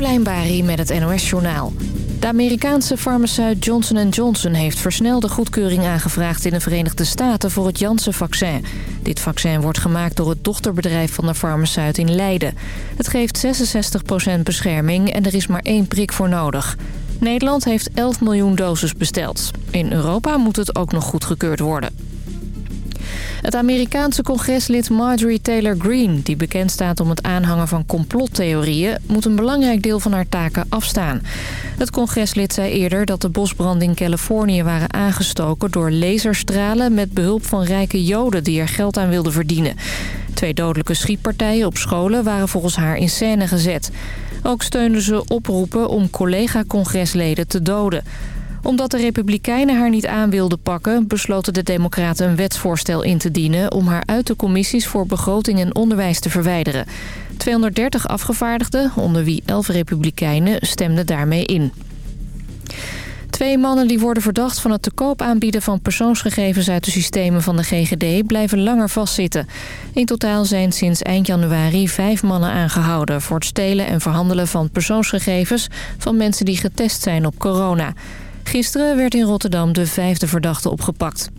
Carolijn met het NOS Journaal. De Amerikaanse farmaceut Johnson Johnson heeft versnelde goedkeuring aangevraagd in de Verenigde Staten voor het Janssen-vaccin. Dit vaccin wordt gemaakt door het dochterbedrijf van de farmaceut in Leiden. Het geeft 66% bescherming en er is maar één prik voor nodig. Nederland heeft 11 miljoen doses besteld. In Europa moet het ook nog goedgekeurd worden. Het Amerikaanse congreslid Marjorie Taylor Greene... die bekend staat om het aanhangen van complottheorieën... moet een belangrijk deel van haar taken afstaan. Het congreslid zei eerder dat de bosbranden in Californië waren aangestoken... door laserstralen met behulp van rijke joden die er geld aan wilden verdienen. Twee dodelijke schietpartijen op scholen waren volgens haar in scène gezet. Ook steunde ze oproepen om collega-congresleden te doden omdat de Republikeinen haar niet aan wilden pakken... besloten de Democraten een wetsvoorstel in te dienen... om haar uit de commissies voor begroting en onderwijs te verwijderen. 230 afgevaardigden, onder wie 11 Republikeinen, stemden daarmee in. Twee mannen die worden verdacht van het te koop aanbieden van persoonsgegevens uit de systemen van de GGD blijven langer vastzitten. In totaal zijn sinds eind januari vijf mannen aangehouden voor het stelen en verhandelen van persoonsgegevens van mensen die getest zijn op corona. Gisteren werd in Rotterdam de vijfde verdachte opgepakt.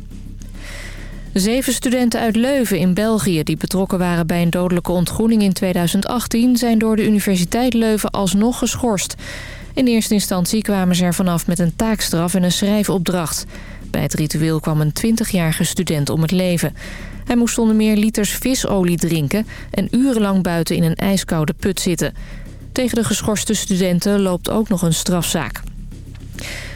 Zeven studenten uit Leuven in België die betrokken waren bij een dodelijke ontgroening in 2018... zijn door de Universiteit Leuven alsnog geschorst. In eerste instantie kwamen ze er vanaf met een taakstraf en een schrijfopdracht. Bij het ritueel kwam een 20-jarige student om het leven. Hij moest onder meer liters visolie drinken en urenlang buiten in een ijskoude put zitten. Tegen de geschorste studenten loopt ook nog een strafzaak.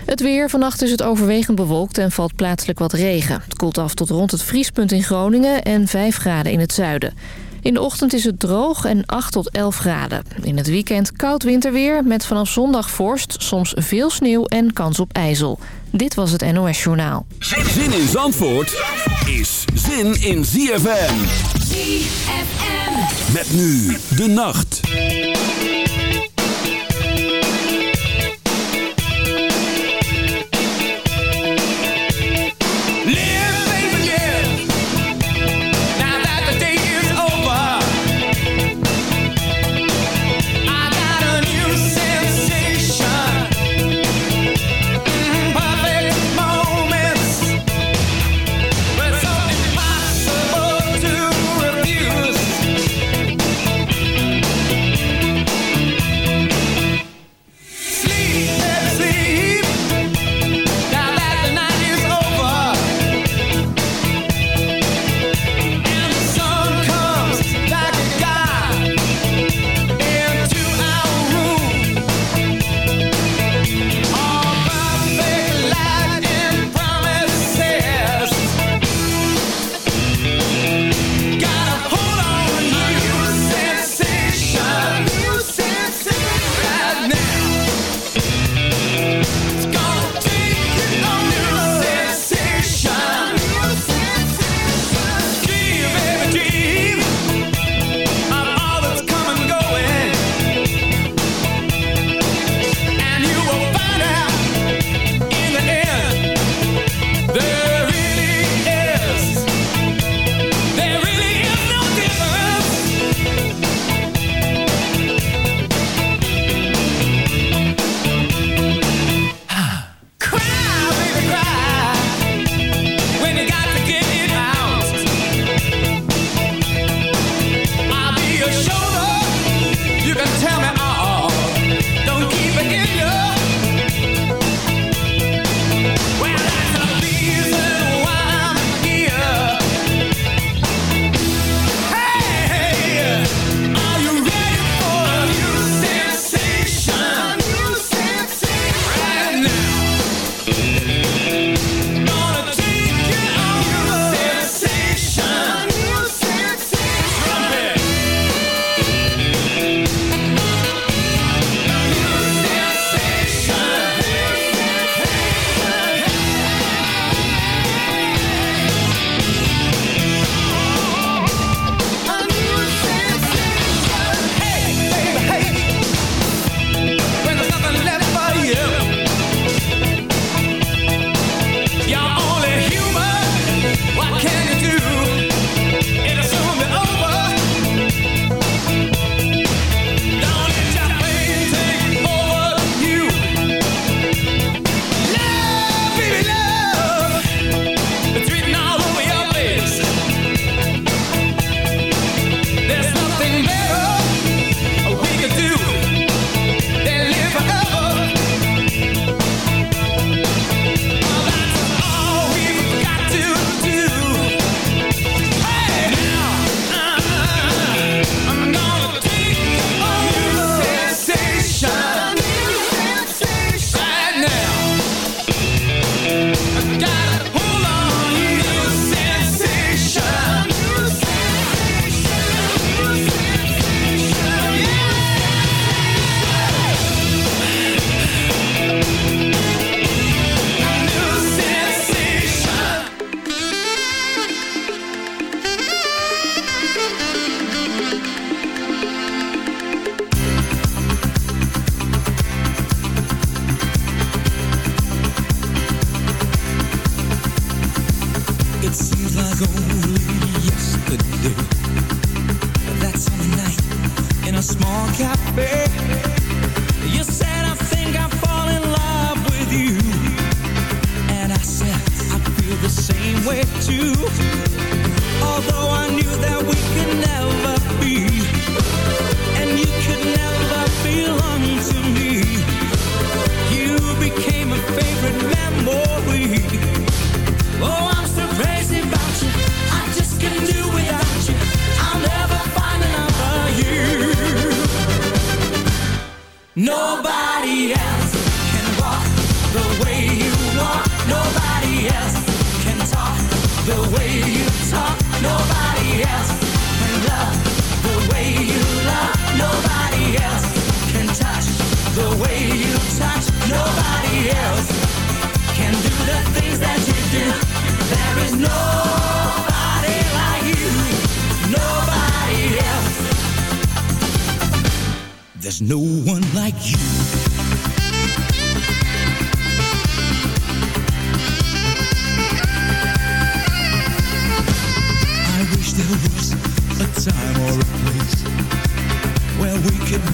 Het weer. Vannacht is het overwegend bewolkt en valt plaatselijk wat regen. Het koelt af tot rond het vriespunt in Groningen en 5 graden in het zuiden. In de ochtend is het droog en 8 tot 11 graden. In het weekend koud winterweer met vanaf zondag vorst, soms veel sneeuw en kans op ijzel. Dit was het NOS Journaal. Zin in Zandvoort is zin in ZFM. ZFM. Met nu de nacht.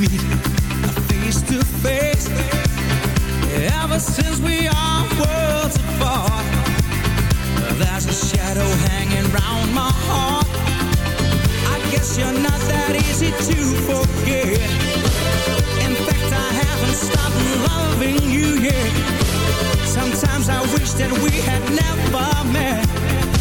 Face to face. Ever since we are worlds apart, there's a shadow hanging round my heart. I guess you're not that easy to forget. In fact, I haven't stopped loving you yet. Sometimes I wish that we had never met.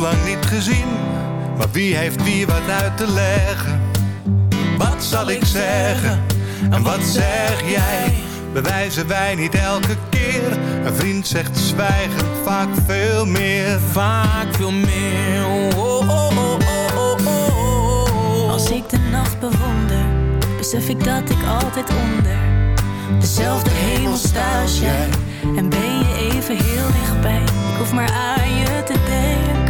Lang niet gezien, maar wie heeft wie wat uit te leggen? Wat zal ik zeggen en wat zeg jij? Bewijzen wij niet elke keer? Een vriend zegt zwijgend vaak veel meer. Vaak veel meer. Oh, oh, oh, oh, oh, oh, oh. Als ik de nacht bewonder, besef ik dat ik altijd onder dezelfde hemel sta als jij. En ben je even heel dichtbij. Ik hoef maar aan je te denken.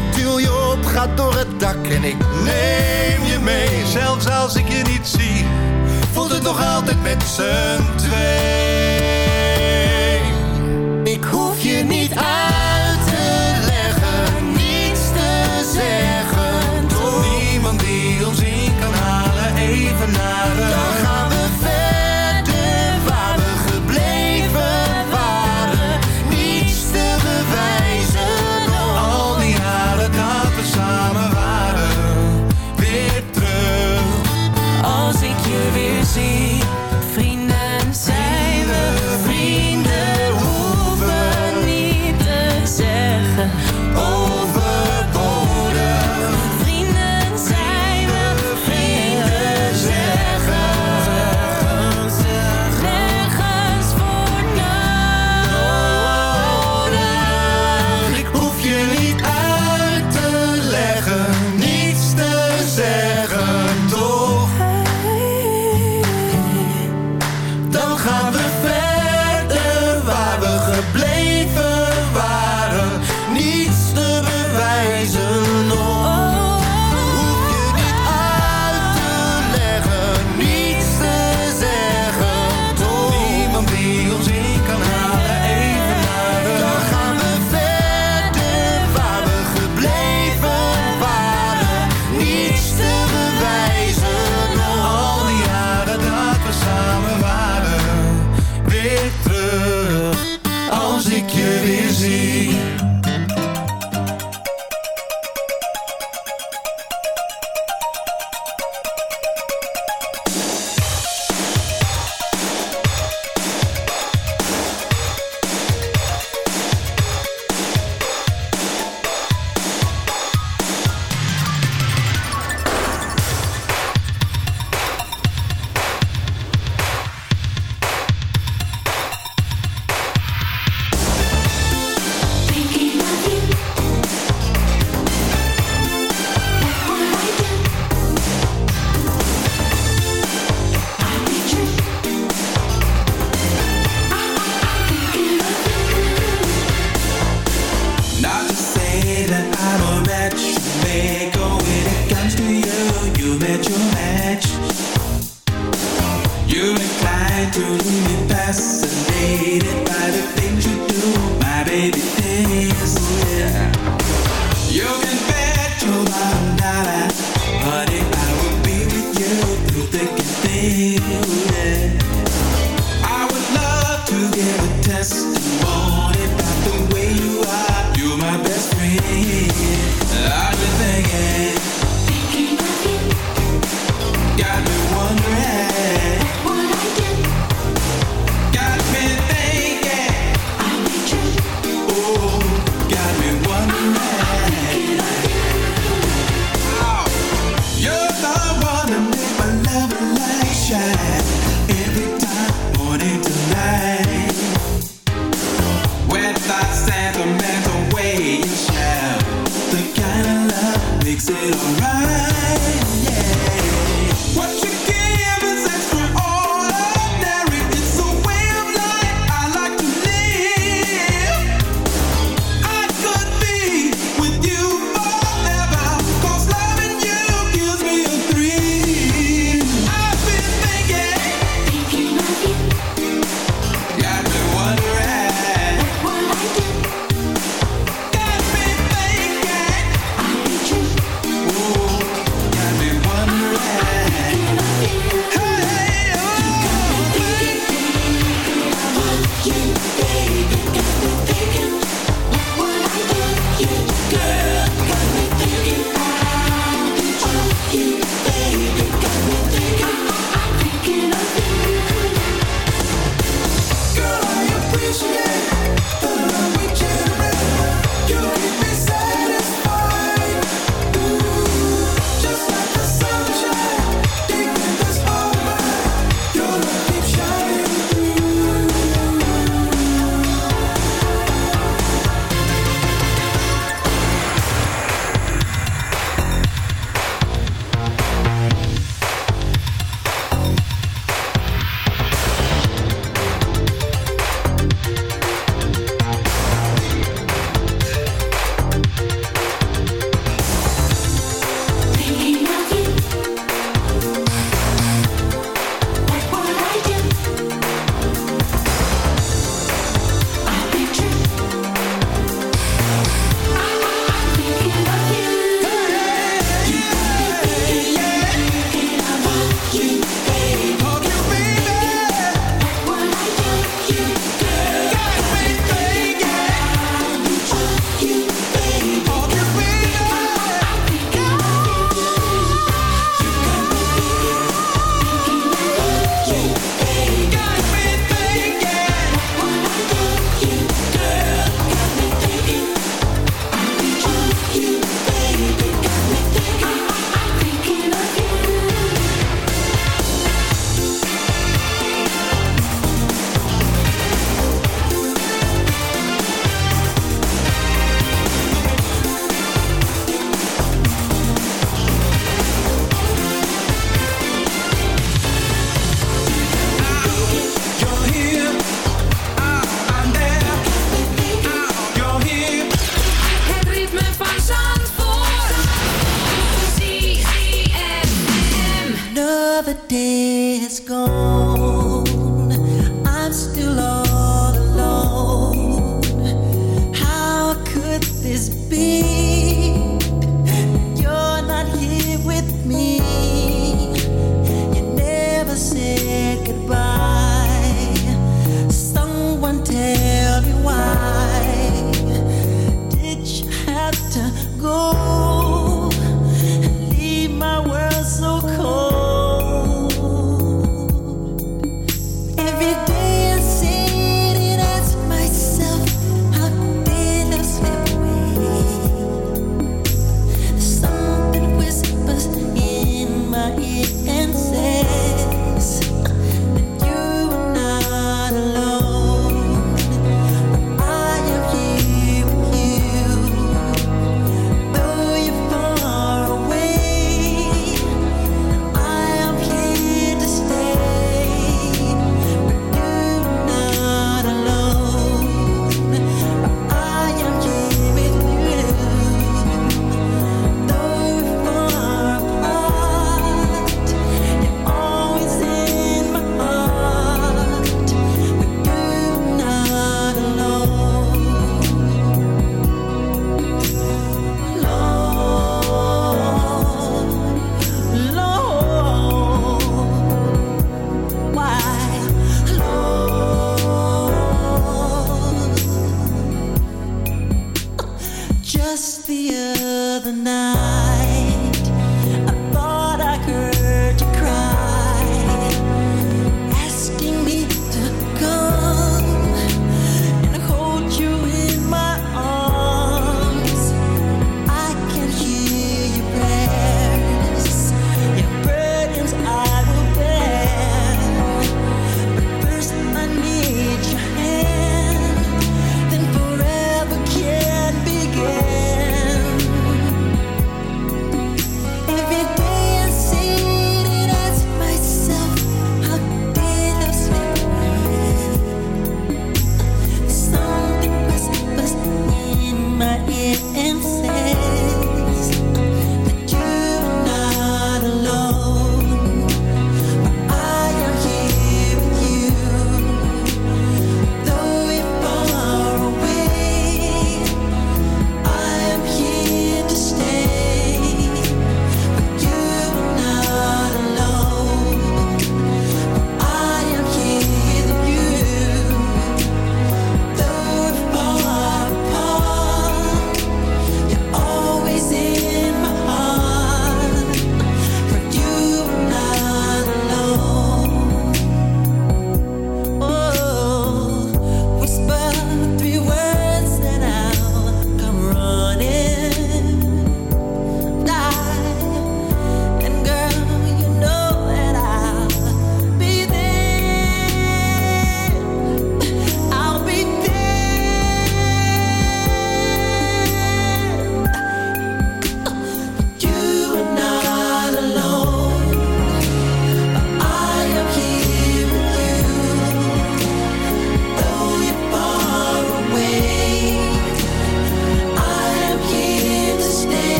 je op gaat door het dak en ik neem je mee. Zelfs als ik je niet zie, voelt het nog altijd met z'n twee. Ik hoef je niet aan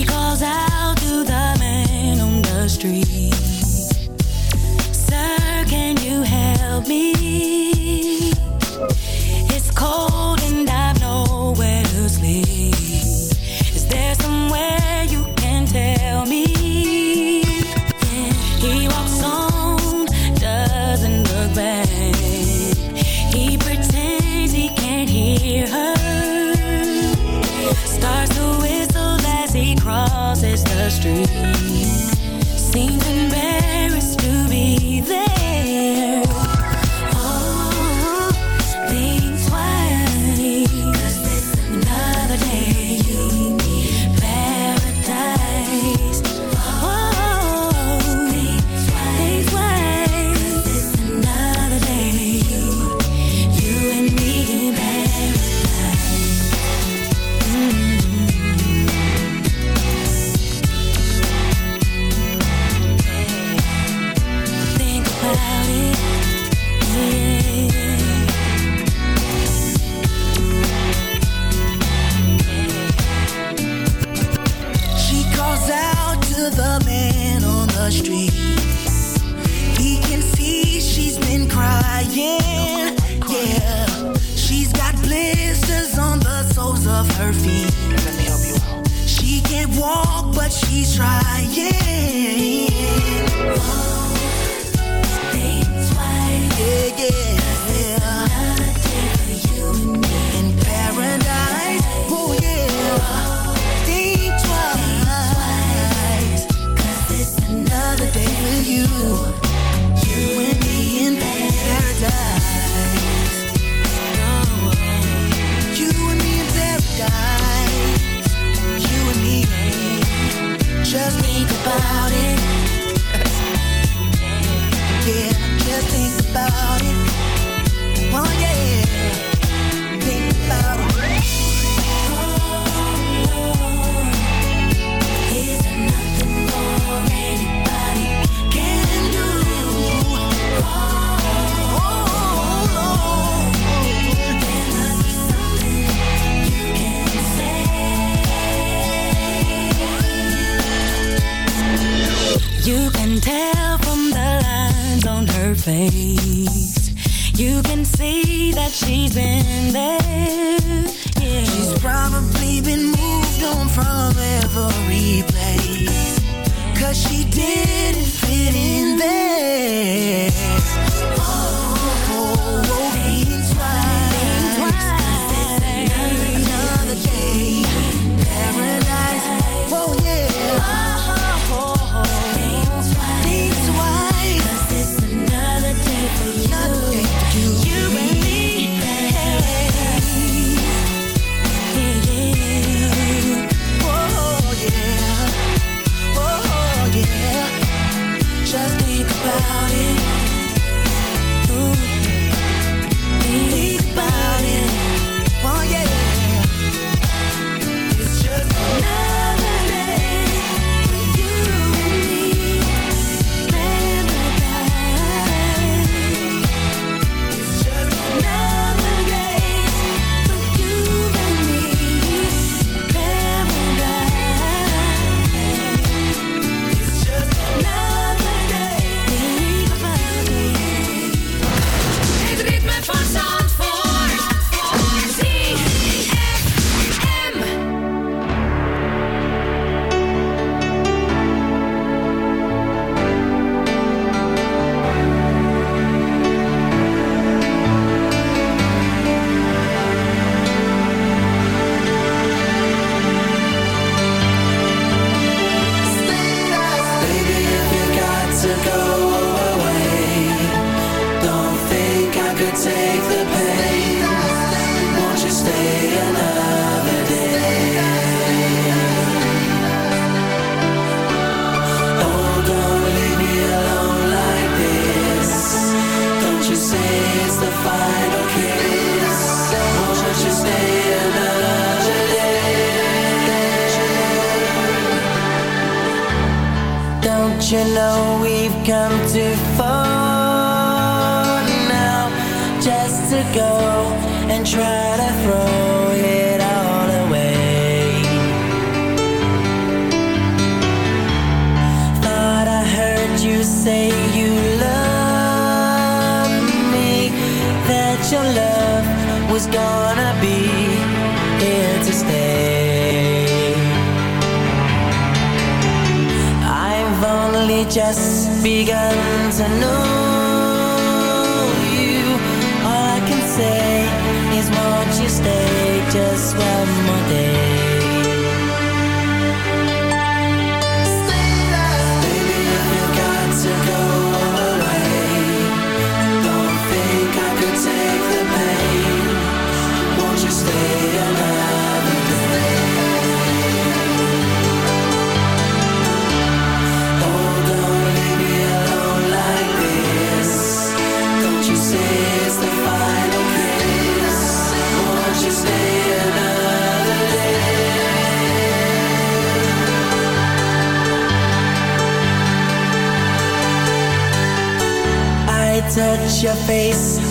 She calls out to the man on the street Sir, can you help me? Street.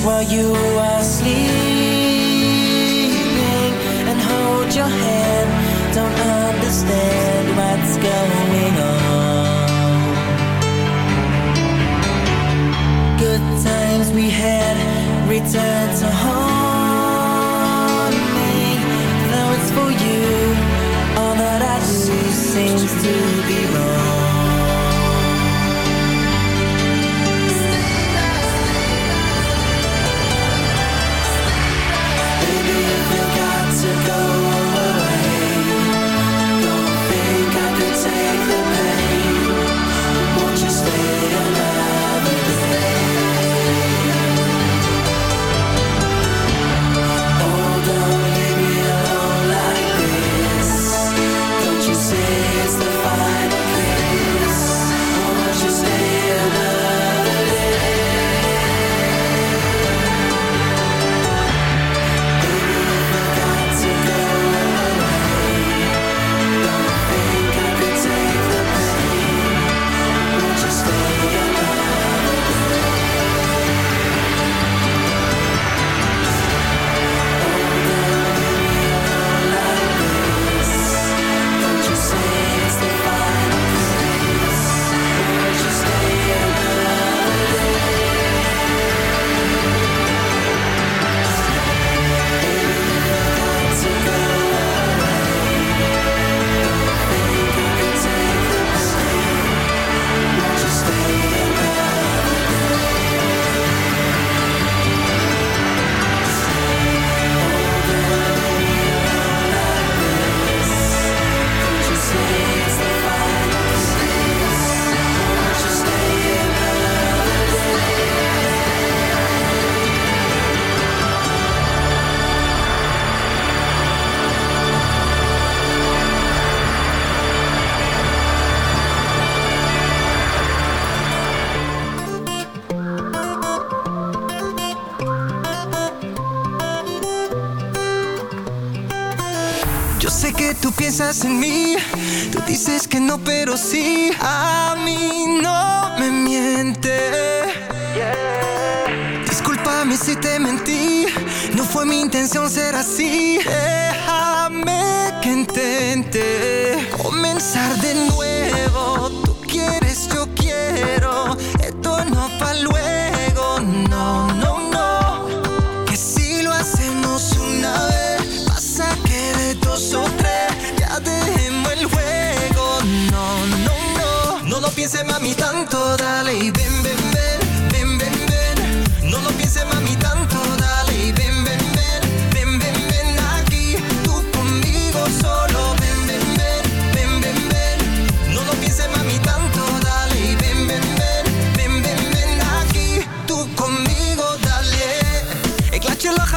while you are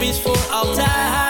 is voor altijd.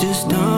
just don't